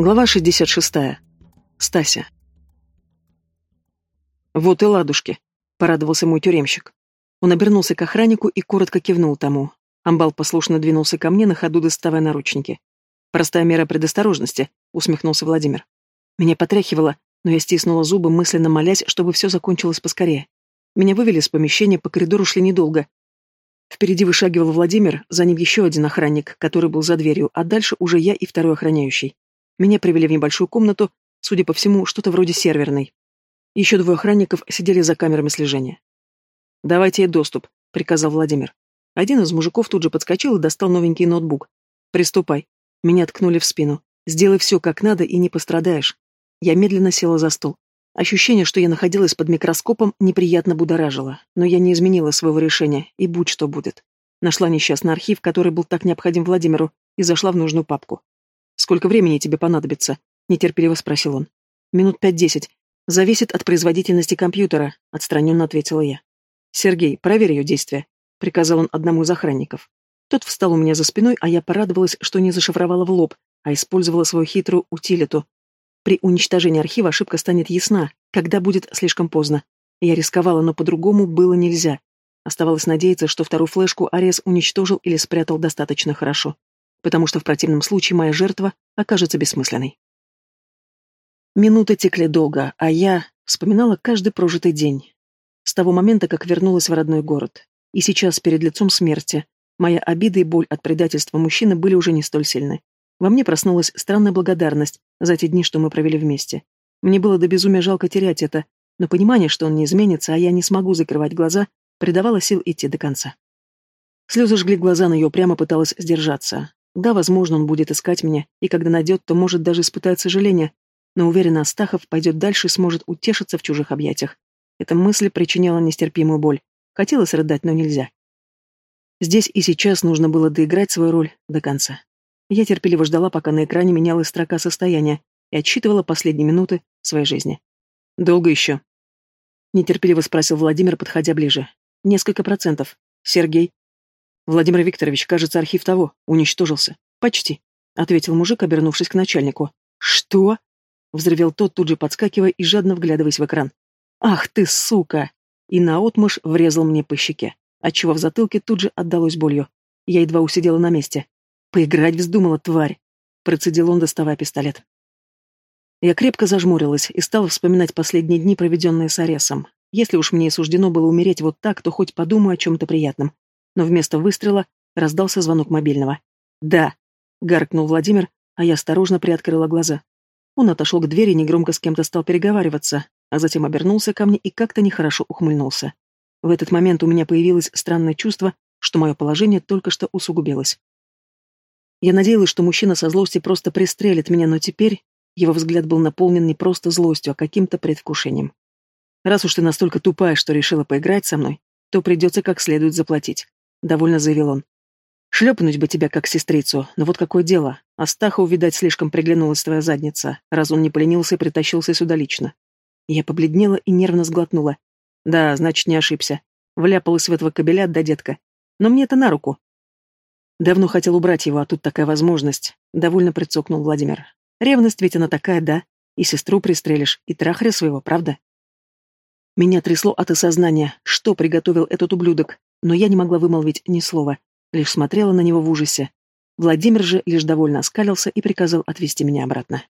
Глава 66. Стася. «Вот и ладушки», — порадовался мой тюремщик. Он обернулся к охраннику и коротко кивнул тому. Амбал послушно двинулся ко мне, на ходу доставая наручники. «Простая мера предосторожности», — усмехнулся Владимир. Меня потряхивало, но я стиснула зубы, мысленно молясь, чтобы все закончилось поскорее. Меня вывели из помещения, по коридору шли недолго. Впереди вышагивал Владимир, за ним еще один охранник, который был за дверью, а дальше уже я и второй охраняющий. Меня привели в небольшую комнату, судя по всему, что-то вроде серверной. Еще двое охранников сидели за камерами слежения. «Давайте ей доступ», — приказал Владимир. Один из мужиков тут же подскочил и достал новенький ноутбук. «Приступай». Меня ткнули в спину. «Сделай все как надо и не пострадаешь». Я медленно села за стол. Ощущение, что я находилась под микроскопом, неприятно будоражило, но я не изменила своего решения, и будь что будет. Нашла несчастный архив, который был так необходим Владимиру, и зашла в нужную папку. «Сколько времени тебе понадобится?» — нетерпеливо спросил он. «Минут пять-десять. Зависит от производительности компьютера», — отстраненно ответила я. «Сергей, проверь ее действия», — приказал он одному из охранников. Тот встал у меня за спиной, а я порадовалась, что не зашифровала в лоб, а использовала свою хитрую утилиту. При уничтожении архива ошибка станет ясна, когда будет слишком поздно. Я рисковала, но по-другому было нельзя. Оставалось надеяться, что вторую флешку Арес уничтожил или спрятал достаточно хорошо потому что в противном случае моя жертва окажется бессмысленной. Минуты текли долго, а я вспоминала каждый прожитый день. С того момента, как вернулась в родной город. И сейчас, перед лицом смерти, моя обида и боль от предательства мужчины были уже не столь сильны. Во мне проснулась странная благодарность за те дни, что мы провели вместе. Мне было до безумия жалко терять это, но понимание, что он не изменится, а я не смогу закрывать глаза, придавало сил идти до конца. Слезы жгли глаза, но я прямо пыталась сдержаться. Да, возможно, он будет искать меня, и когда найдет, то может даже испытать сожаление, но уверена, Астахов пойдет дальше и сможет утешиться в чужих объятиях. Эта мысль причиняла нестерпимую боль. Хотелось рыдать, но нельзя. Здесь и сейчас нужно было доиграть свою роль до конца. Я терпеливо ждала, пока на экране менялась строка состояния, и отсчитывала последние минуты своей жизни. «Долго еще?» Нетерпеливо спросил Владимир, подходя ближе. «Несколько процентов. Сергей?» Владимир Викторович, кажется, архив того, уничтожился. Почти, ответил мужик, обернувшись к начальнику. Что? Взревел тот, тут же подскакивая и жадно вглядываясь в экран. Ах ты, сука! И наотмашь врезал мне по щеке, отчего в затылке тут же отдалось болью. Я едва усидела на месте. Поиграть вздумала, тварь! Процедил он, доставая пистолет. Я крепко зажмурилась и стала вспоминать последние дни, проведенные с Аресом. Если уж мне суждено было умереть вот так, то хоть подумаю о чем-то приятном но вместо выстрела раздался звонок мобильного. «Да», — гаркнул Владимир, а я осторожно приоткрыла глаза. Он отошел к двери и негромко с кем-то стал переговариваться, а затем обернулся ко мне и как-то нехорошо ухмыльнулся. В этот момент у меня появилось странное чувство, что мое положение только что усугубилось. Я надеялась, что мужчина со злости просто пристрелит меня, но теперь его взгляд был наполнен не просто злостью, а каким-то предвкушением. Раз уж ты настолько тупая, что решила поиграть со мной, то придется как следует заплатить. — довольно заявил он. «Шлепнуть бы тебя как сестрицу, но вот какое дело. Астаху, видать, слишком приглянулась твоя задница, раз он не поленился и притащился сюда лично». Я побледнела и нервно сглотнула. «Да, значит, не ошибся. Вляпалась в этого кобеля, да, детка. Но мне это на руку». Давно хотел убрать его, а тут такая возможность. Довольно прицокнул Владимир. Ревность ведь она такая, да? И сестру пристрелишь, и трахаря своего, правда? Меня трясло от осознания, что приготовил этот ублюдок, но я не могла вымолвить ни слова, лишь смотрела на него в ужасе. Владимир же лишь довольно оскалился и приказал отвезти меня обратно.